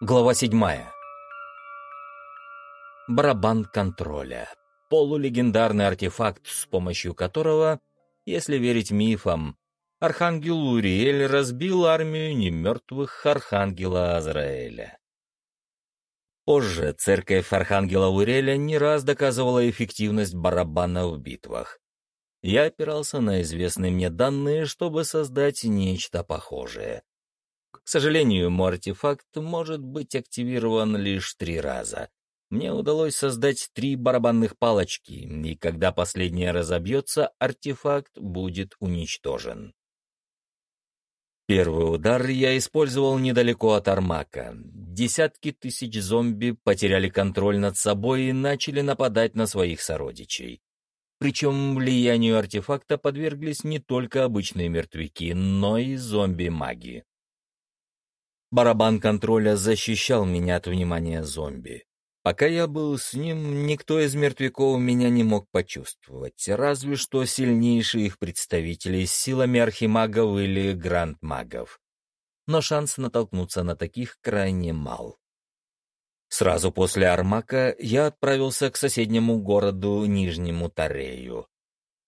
Глава седьмая. Барабан контроля. Полулегендарный артефакт, с помощью которого, если верить мифам, архангел Уриэль разбил армию немертвых архангела Азраэля. Позже церковь архангела Уриэля не раз доказывала эффективность барабана в битвах. Я опирался на известные мне данные, чтобы создать нечто похожее. К сожалению, мой артефакт может быть активирован лишь три раза. Мне удалось создать три барабанных палочки, и когда последняя разобьется, артефакт будет уничтожен. Первый удар я использовал недалеко от Армака. Десятки тысяч зомби потеряли контроль над собой и начали нападать на своих сородичей. Причем влиянию артефакта подверглись не только обычные мертвяки, но и зомби-маги. Барабан контроля защищал меня от внимания зомби. Пока я был с ним, никто из мертвяков меня не мог почувствовать, разве что сильнейшие их представители с силами архимагов или гранд-магов. Но шанс натолкнуться на таких крайне мал. Сразу после Армака я отправился к соседнему городу Нижнему Тарею.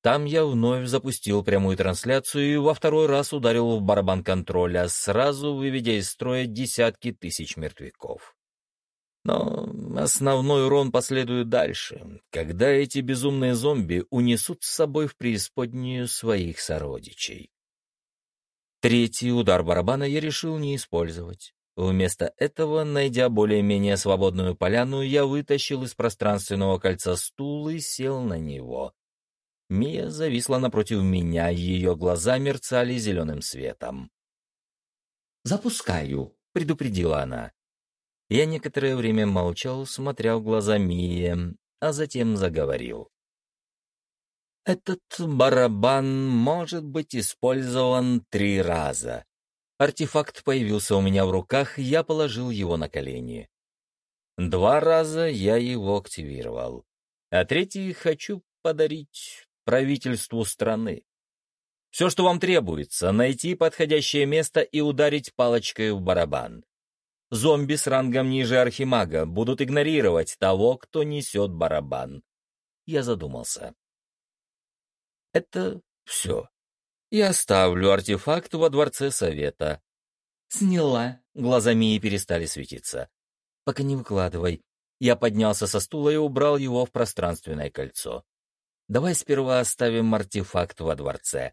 Там я вновь запустил прямую трансляцию и во второй раз ударил в барабан контроля, сразу выведя из строя десятки тысяч мертвяков. Но основной урон последует дальше, когда эти безумные зомби унесут с собой в преисподнюю своих сородичей. Третий удар барабана я решил не использовать. Вместо этого, найдя более-менее свободную поляну, я вытащил из пространственного кольца стул и сел на него. Мия зависла напротив меня, ее глаза мерцали зеленым светом. «Запускаю», — предупредила она. Я некоторое время молчал, смотря в глаза Мии, а затем заговорил. «Этот барабан может быть использован три раза. Артефакт появился у меня в руках, я положил его на колени. Два раза я его активировал, а третий хочу подарить правительству страны. Все, что вам требуется, найти подходящее место и ударить палочкой в барабан. Зомби с рангом ниже архимага будут игнорировать того, кто несет барабан. Я задумался. Это все. Я оставлю артефакт во дворце совета. Сняла. Глаза Мии перестали светиться. Пока не выкладывай. Я поднялся со стула и убрал его в пространственное кольцо. Давай сперва оставим артефакт во дворце.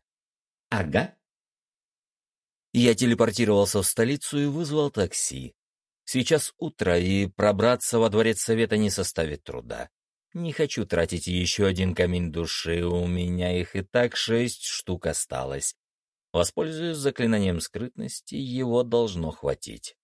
Ага. Я телепортировался в столицу и вызвал такси. Сейчас утро, и пробраться во дворец совета не составит труда. Не хочу тратить еще один камень души, у меня их и так шесть штук осталось. Воспользуюсь заклинанием скрытности, его должно хватить.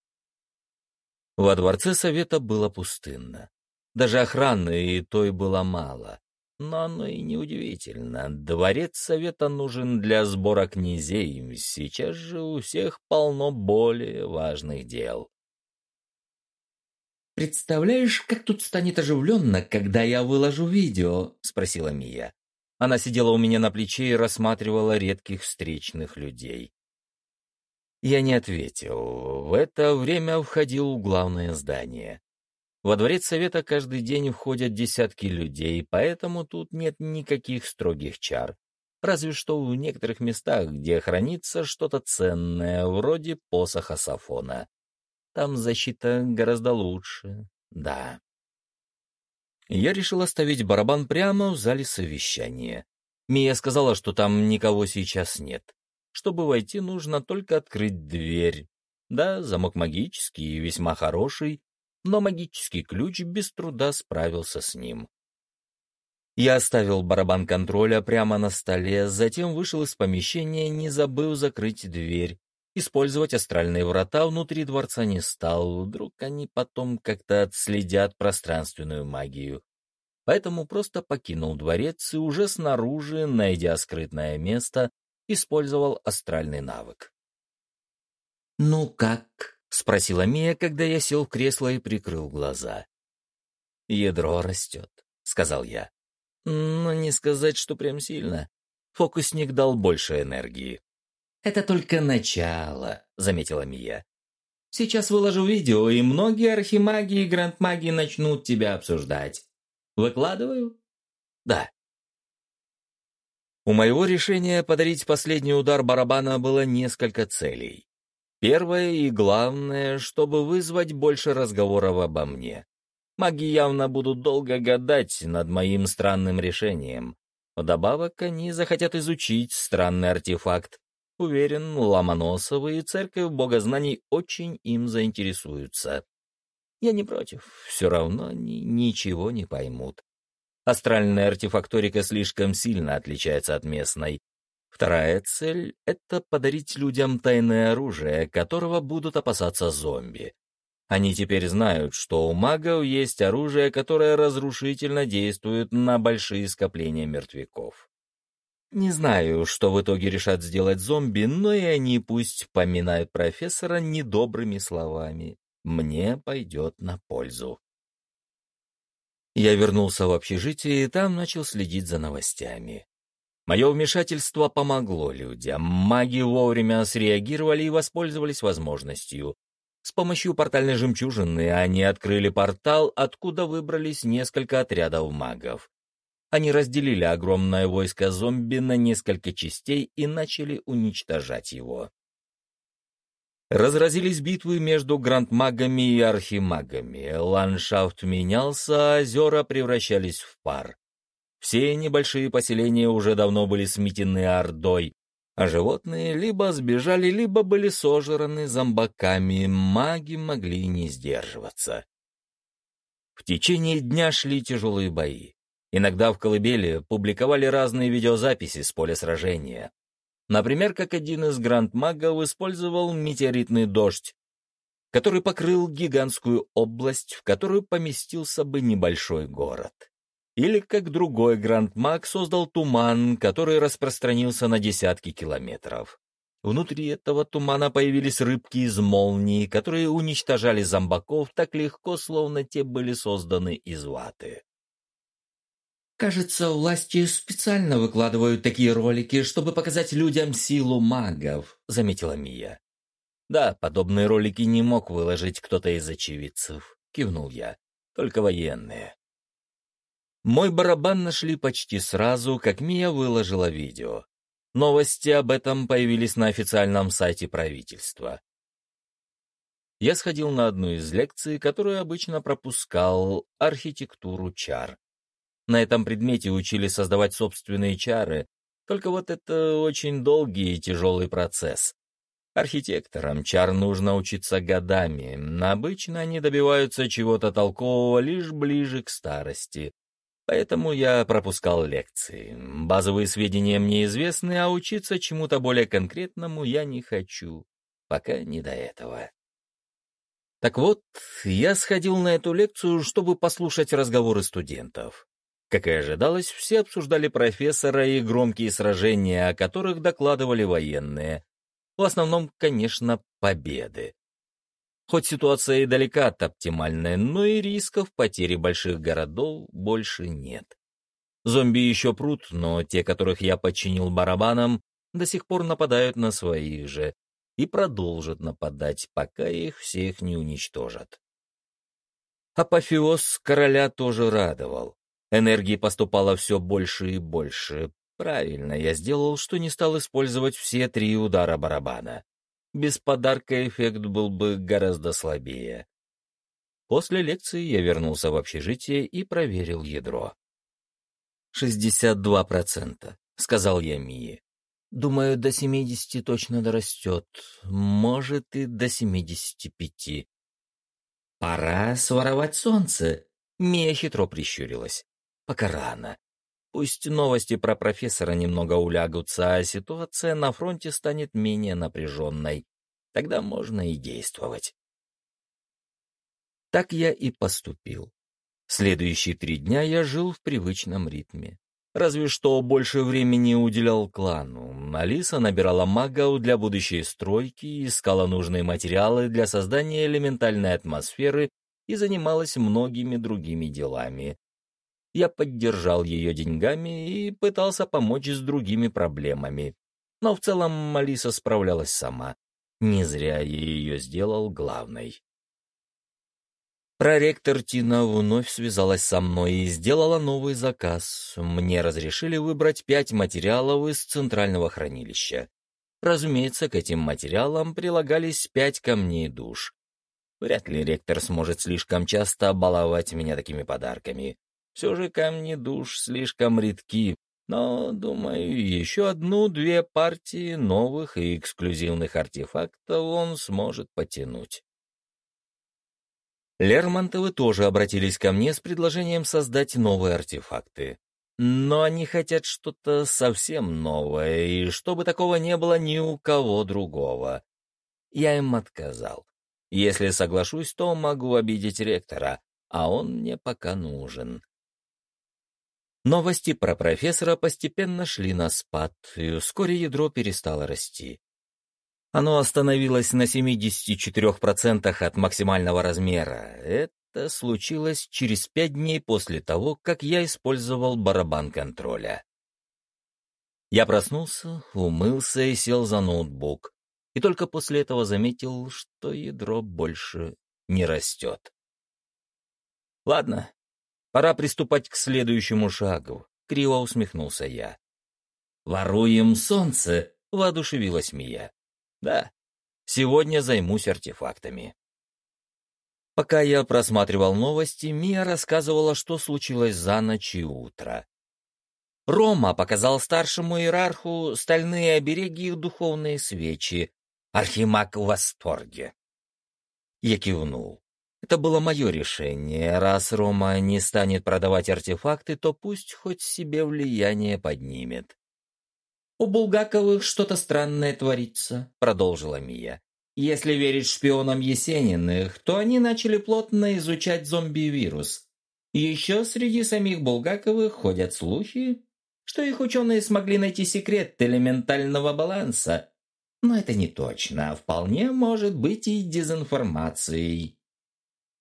Во дворце совета было пустынно. Даже охраны и той было мало. Но оно и неудивительно. Дворец совета нужен для сбора князей. Сейчас же у всех полно более важных дел. «Представляешь, как тут станет оживленно, когда я выложу видео?» — спросила Мия. Она сидела у меня на плече и рассматривала редких встречных людей. Я не ответил. В это время входил в главное здание. Во дворец совета каждый день входят десятки людей, поэтому тут нет никаких строгих чар. Разве что в некоторых местах, где хранится что-то ценное, вроде посоха Сафона. Там защита гораздо лучше, да. Я решил оставить барабан прямо в зале совещания. Мия сказала, что там никого сейчас нет. Чтобы войти, нужно только открыть дверь. Да, замок магический и весьма хороший, но магический ключ без труда справился с ним. Я оставил барабан контроля прямо на столе, затем вышел из помещения, не забыл закрыть дверь. Использовать астральные врата внутри дворца не стал, вдруг они потом как-то отследят пространственную магию. Поэтому просто покинул дворец и уже снаружи, найдя скрытное место, использовал астральный навык. «Ну как?» — спросила Мия, когда я сел в кресло и прикрыл глаза. «Ядро растет», — сказал я. «Но не сказать, что прям сильно. Фокусник дал больше энергии». «Это только начало», — заметила Мия. Сейчас выложу видео, и многие архимаги и грандмаги начнут тебя обсуждать. Выкладываю? Да. У моего решения подарить последний удар барабана было несколько целей. Первое и главное, чтобы вызвать больше разговоров обо мне. Маги явно будут долго гадать над моим странным решением. Вдобавок, они захотят изучить странный артефакт, Уверен, Ломоносовы и Церковь Богознаний очень им заинтересуются. Я не против, все равно они ничего не поймут. Астральная артефакторика слишком сильно отличается от местной. Вторая цель — это подарить людям тайное оружие, которого будут опасаться зомби. Они теперь знают, что у магов есть оружие, которое разрушительно действует на большие скопления мертвяков. Не знаю, что в итоге решат сделать зомби, но и они пусть поминают профессора недобрыми словами. Мне пойдет на пользу. Я вернулся в общежитие и там начал следить за новостями. Мое вмешательство помогло людям. Маги вовремя среагировали и воспользовались возможностью. С помощью портальной жемчужины они открыли портал, откуда выбрались несколько отрядов магов. Они разделили огромное войско зомби на несколько частей и начали уничтожать его. Разразились битвы между грандмагами и архимагами. Ландшафт менялся, а озера превращались в пар. Все небольшие поселения уже давно были сметены ордой, а животные либо сбежали, либо были сожраны зомбаками, маги могли не сдерживаться. В течение дня шли тяжелые бои. Иногда в колыбели публиковали разные видеозаписи с поля сражения. Например, как один из грандмагов использовал метеоритный дождь, который покрыл гигантскую область, в которую поместился бы небольшой город. Или как другой грандмаг создал туман, который распространился на десятки километров. Внутри этого тумана появились рыбки из молнии, которые уничтожали зомбаков так легко, словно те были созданы из ваты. Кажется, власти специально выкладывают такие ролики, чтобы показать людям силу магов, заметила Мия. Да, подобные ролики не мог выложить кто-то из очевидцев, кивнул я. Только военные. Мой барабан нашли почти сразу, как Мия выложила видео. Новости об этом появились на официальном сайте правительства. Я сходил на одну из лекций, которую обычно пропускал, архитектуру чар. На этом предмете учили создавать собственные чары, только вот это очень долгий и тяжелый процесс. Архитекторам чар нужно учиться годами, обычно они добиваются чего-то толкового лишь ближе к старости. Поэтому я пропускал лекции. Базовые сведения мне известны, а учиться чему-то более конкретному я не хочу. Пока не до этого. Так вот, я сходил на эту лекцию, чтобы послушать разговоры студентов. Как и ожидалось, все обсуждали профессора и громкие сражения, о которых докладывали военные. В основном, конечно, победы. Хоть ситуация и далека от оптимальной, но и рисков потери больших городов больше нет. Зомби еще прут, но те, которых я подчинил барабанам, до сих пор нападают на своих же и продолжат нападать, пока их всех не уничтожат. Апофеоз короля тоже радовал. Энергии поступало все больше и больше. Правильно я сделал, что не стал использовать все три удара барабана. Без подарка эффект был бы гораздо слабее. После лекции я вернулся в общежитие и проверил ядро. «Шестьдесят два процента», — сказал я Мии. «Думаю, до семидесяти точно дорастет. Может, и до семидесяти пяти». «Пора своровать солнце», — Мия хитро прищурилась пока рано. Пусть новости про профессора немного улягутся, а ситуация на фронте станет менее напряженной. Тогда можно и действовать. Так я и поступил. Следующие три дня я жил в привычном ритме. Разве что больше времени уделял клану. Алиса набирала магов для будущей стройки, искала нужные материалы для создания элементальной атмосферы и занималась многими другими делами. Я поддержал ее деньгами и пытался помочь с другими проблемами. Но в целом Алиса справлялась сама. Не зря я ее сделал главной. Проректор Тина вновь связалась со мной и сделала новый заказ. Мне разрешили выбрать пять материалов из центрального хранилища. Разумеется, к этим материалам прилагались пять камней душ. Вряд ли ректор сможет слишком часто баловать меня такими подарками. Все же камни душ слишком редки, но, думаю, еще одну-две партии новых и эксклюзивных артефактов он сможет потянуть. Лермонтовы тоже обратились ко мне с предложением создать новые артефакты. Но они хотят что-то совсем новое, и чтобы такого не было ни у кого другого. Я им отказал. Если соглашусь, то могу обидеть ректора, а он мне пока нужен. Новости про профессора постепенно шли на спад, и вскоре ядро перестало расти. Оно остановилось на 74% от максимального размера. Это случилось через пять дней после того, как я использовал барабан контроля. Я проснулся, умылся и сел за ноутбук и только после этого заметил, что ядро больше не растет. Ладно, пора приступать к следующему шагу, криво усмехнулся я. «Воруем солнце!» — воодушевилась Мия. «Да, сегодня займусь артефактами». Пока я просматривал новости, Мия рассказывала, что случилось за ночь и утро. Рома показал старшему иерарху стальные обереги и духовные свечи, Архимаг в восторге. Я кивнул. Это было мое решение. Раз Рома не станет продавать артефакты, то пусть хоть себе влияние поднимет. «У Булгаковых что-то странное творится», — продолжила Мия. «Если верить шпионам Есениных, то они начали плотно изучать зомби-вирус. Еще среди самих Булгаковых ходят слухи, что их ученые смогли найти секрет элементального баланса, но это не точно, вполне может быть и дезинформацией.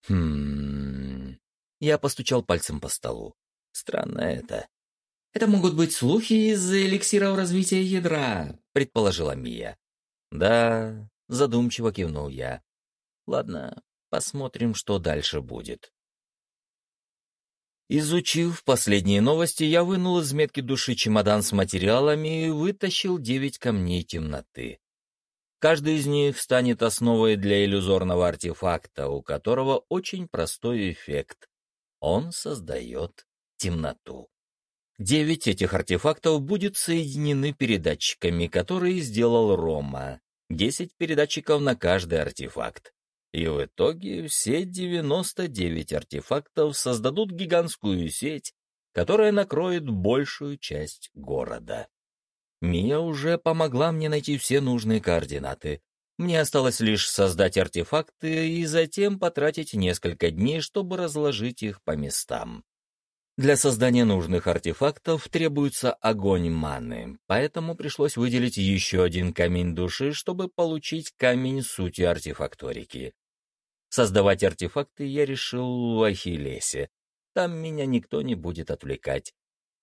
Хм... Я постучал пальцем по столу. Странно это. Это могут быть слухи из эликсиров развития ядра, предположила Мия. Да, задумчиво кивнул я. Ладно, посмотрим, что дальше будет. Изучив последние новости, я вынул из метки души чемодан с материалами и вытащил девять камней темноты. Каждый из них станет основой для иллюзорного артефакта, у которого очень простой эффект. Он создает темноту. Девять этих артефактов будут соединены передатчиками, которые сделал Рома. Десять передатчиков на каждый артефакт. И в итоге все 99 артефактов создадут гигантскую сеть, которая накроет большую часть города. Мия уже помогла мне найти все нужные координаты. Мне осталось лишь создать артефакты и затем потратить несколько дней, чтобы разложить их по местам. Для создания нужных артефактов требуется огонь маны, поэтому пришлось выделить еще один камень души, чтобы получить камень сути артефакторики. Создавать артефакты я решил в Ахиллесе. Там меня никто не будет отвлекать.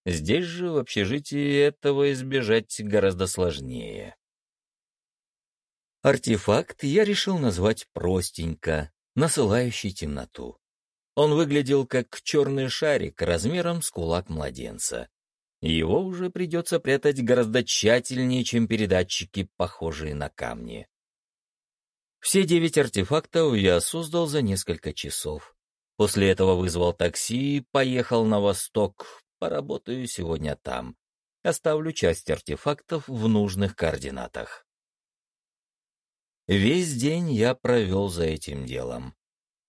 Здесь же, в общежитии, этого избежать гораздо сложнее. Артефакт я решил назвать простенько, насылающий темноту. Он выглядел как черный шарик размером с кулак младенца. Его уже придется прятать гораздо тщательнее, чем передатчики, похожие на камни. Все девять артефактов я создал за несколько часов. После этого вызвал такси и поехал на восток, Поработаю сегодня там. Оставлю часть артефактов в нужных координатах. Весь день я провел за этим делом.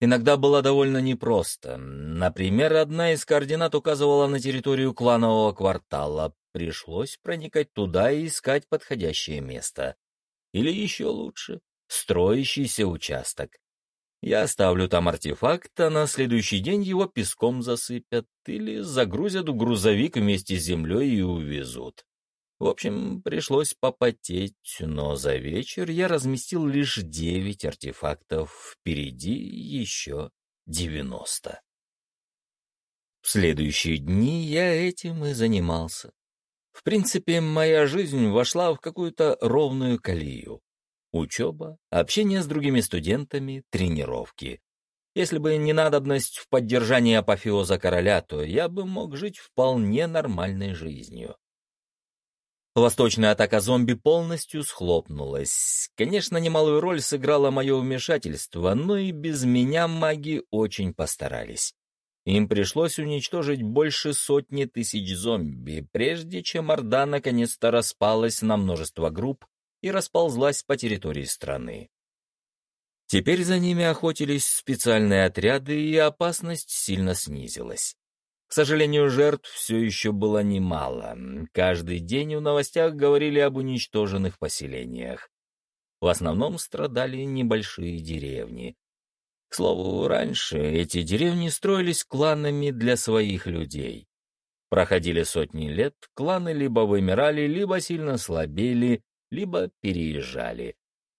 Иногда было довольно непросто. Например, одна из координат указывала на территорию кланового квартала. Пришлось проникать туда и искать подходящее место. Или еще лучше, строящийся участок. Я оставлю там артефакт, а на следующий день его песком засыпят или загрузят в грузовик вместе с землей и увезут. В общем, пришлось попотеть, но за вечер я разместил лишь девять артефактов, впереди еще девяносто. В следующие дни я этим и занимался. В принципе, моя жизнь вошла в какую-то ровную колею. Учеба, общение с другими студентами, тренировки. Если бы не надобность в поддержании апофеоза короля, то я бы мог жить вполне нормальной жизнью. Восточная атака зомби полностью схлопнулась. Конечно, немалую роль сыграло мое вмешательство, но и без меня маги очень постарались. Им пришлось уничтожить больше сотни тысяч зомби, прежде чем Орда наконец-то распалась на множество групп и расползлась по территории страны. Теперь за ними охотились специальные отряды, и опасность сильно снизилась. К сожалению, жертв все еще было немало. Каждый день в новостях говорили об уничтоженных поселениях. В основном страдали небольшие деревни. К слову, раньше эти деревни строились кланами для своих людей. Проходили сотни лет, кланы либо вымирали, либо сильно слабели, либо переезжали.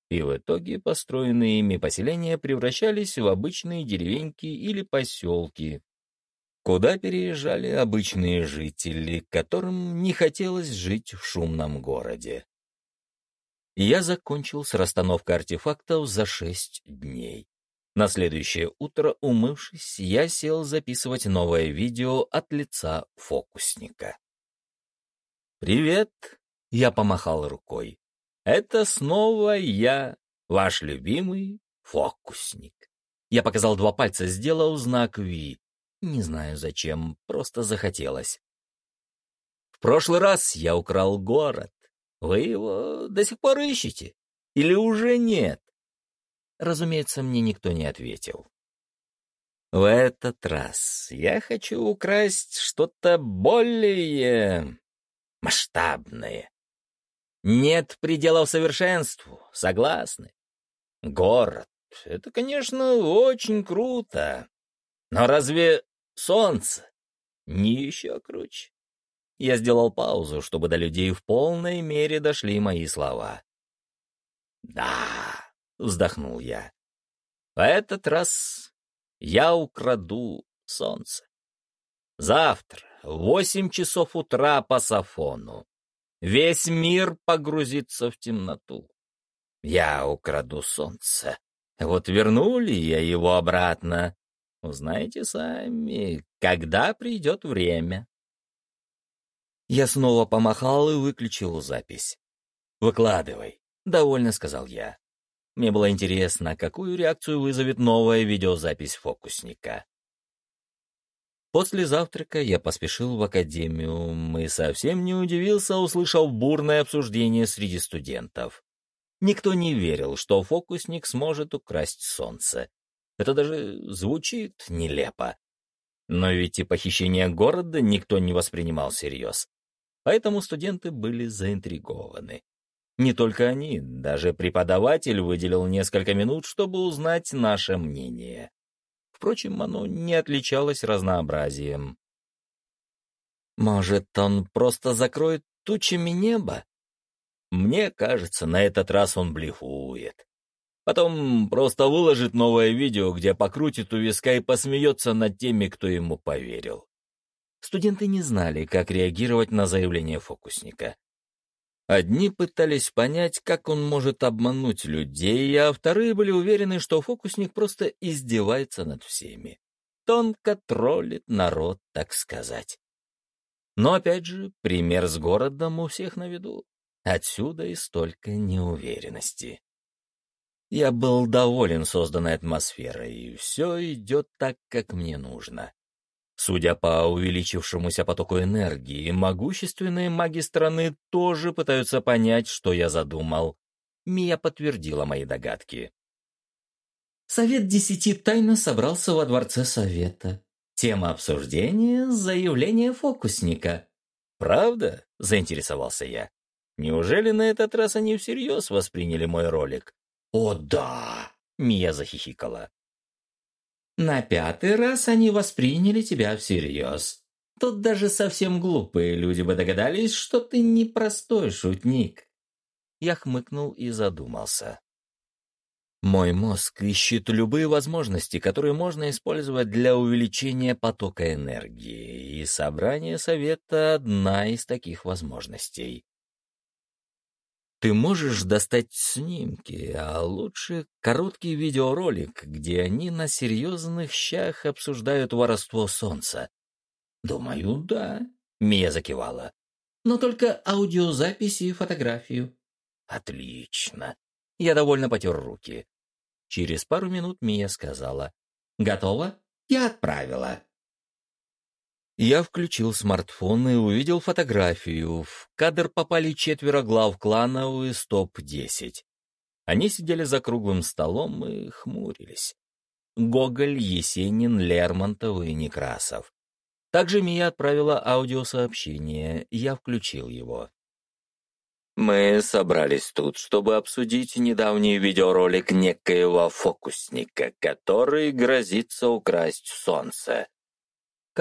И в итоге построенные ими поселения превращались в обычные деревеньки или поселки, куда переезжали обычные жители, которым не хотелось жить в шумном городе. Я закончил с расстановкой артефактов за шесть дней. На следующее утро, умывшись, я сел записывать новое видео от лица фокусника. «Привет!» — я помахал рукой. «Это снова я, ваш любимый фокусник». Я показал два пальца, сделал знак «Ви», не знаю зачем, просто захотелось. В прошлый раз я украл город. Вы его до сих пор ищете? Или уже нет? Разумеется, мне никто не ответил. В этот раз я хочу украсть что-то более масштабное. Нет пределов совершенству, согласны? Город — это, конечно, очень круто. Но разве Солнце. Не еще круче. Я сделал паузу, чтобы до людей в полной мере дошли мои слова. «Да», — вздохнул я, — «в этот раз я украду солнце. Завтра, в восемь часов утра по Сафону, весь мир погрузится в темноту. Я украду солнце. Вот верну ли я его обратно, Узнаете сами, когда придет время. Я снова помахал и выключил запись. «Выкладывай», — довольно сказал я. Мне было интересно, какую реакцию вызовет новая видеозапись фокусника. После завтрака я поспешил в академию и совсем не удивился, услышав бурное обсуждение среди студентов. Никто не верил, что фокусник сможет украсть солнце. Это даже звучит нелепо. Но ведь и похищение города никто не воспринимал всерьез. Поэтому студенты были заинтригованы. Не только они, даже преподаватель выделил несколько минут, чтобы узнать наше мнение. Впрочем, оно не отличалось разнообразием. «Может, он просто закроет тучами небо?» «Мне кажется, на этот раз он блефует. Потом просто выложит новое видео, где покрутит у виска и посмеется над теми, кто ему поверил. Студенты не знали, как реагировать на заявление фокусника. Одни пытались понять, как он может обмануть людей, а вторые были уверены, что фокусник просто издевается над всеми. Тонко троллит народ, так сказать. Но опять же, пример с городом у всех на виду. Отсюда и столько неуверенности. Я был доволен созданной атмосферой, и все идет так, как мне нужно. Судя по увеличившемуся потоку энергии, могущественные маги страны тоже пытаются понять, что я задумал. Мия подтвердила мои догадки. Совет Десяти тайно собрался во Дворце Совета. Тема обсуждения — заявление фокусника. «Правда?» — заинтересовался я. «Неужели на этот раз они всерьез восприняли мой ролик?» «О, да!» — Мия захихикала. «На пятый раз они восприняли тебя всерьез. Тут даже совсем глупые люди бы догадались, что ты непростой шутник». Я хмыкнул и задумался. Мой мозг ищет любые возможности, которые можно использовать для увеличения потока энергии, и собрание совета — одна из таких возможностей. Ты можешь достать снимки, а лучше короткий видеоролик, где они на серьезных щах обсуждают воровство солнца. Думаю, да, Мия закивала. Но только аудиозаписи и фотографию. Отлично. Я довольно потер руки. Через пару минут Мия сказала. Готово? Я отправила. Я включил смартфон и увидел фотографию. В кадр попали четверо глав клана из топ-10. Они сидели за круглым столом и хмурились. Гоголь, Есенин, Лермонтов и Некрасов. Также Мия отправила аудиосообщение, я включил его. Мы собрались тут, чтобы обсудить недавний видеоролик некоего фокусника, который грозится украсть солнце.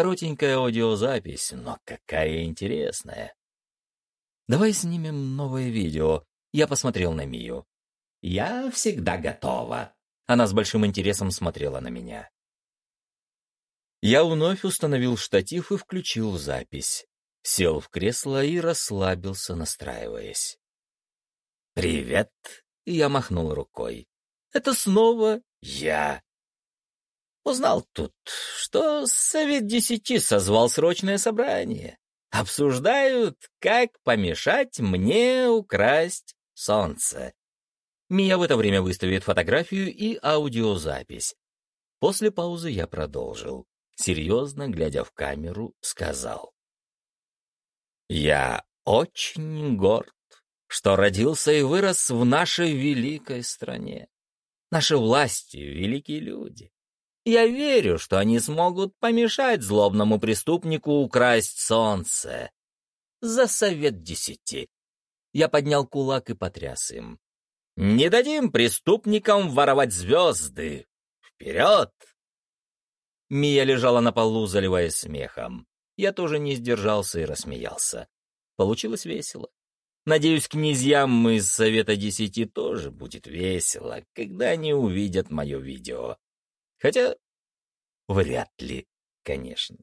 Коротенькая аудиозапись, но какая интересная. Давай снимем новое видео. Я посмотрел на Мию. Я всегда готова. Она с большим интересом смотрела на меня. Я вновь установил штатив и включил запись. Сел в кресло и расслабился, настраиваясь. «Привет!» — я махнул рукой. «Это снова я!» Узнал тут, что Совет Десяти созвал срочное собрание. Обсуждают, как помешать мне украсть солнце. Мия в это время выставит фотографию и аудиозапись. После паузы я продолжил. Серьезно, глядя в камеру, сказал. «Я очень горд, что родился и вырос в нашей великой стране. Наши власти — великие люди. Я верю, что они смогут помешать злобному преступнику украсть солнце. За совет десяти. Я поднял кулак и потряс им. Не дадим преступникам воровать звезды. Вперед! Мия лежала на полу, заливаясь смехом. Я тоже не сдержался и рассмеялся. Получилось весело. Надеюсь, князьям из Совета Десяти тоже будет весело, когда они увидят мое видео. Хотя вряд ли, конечно.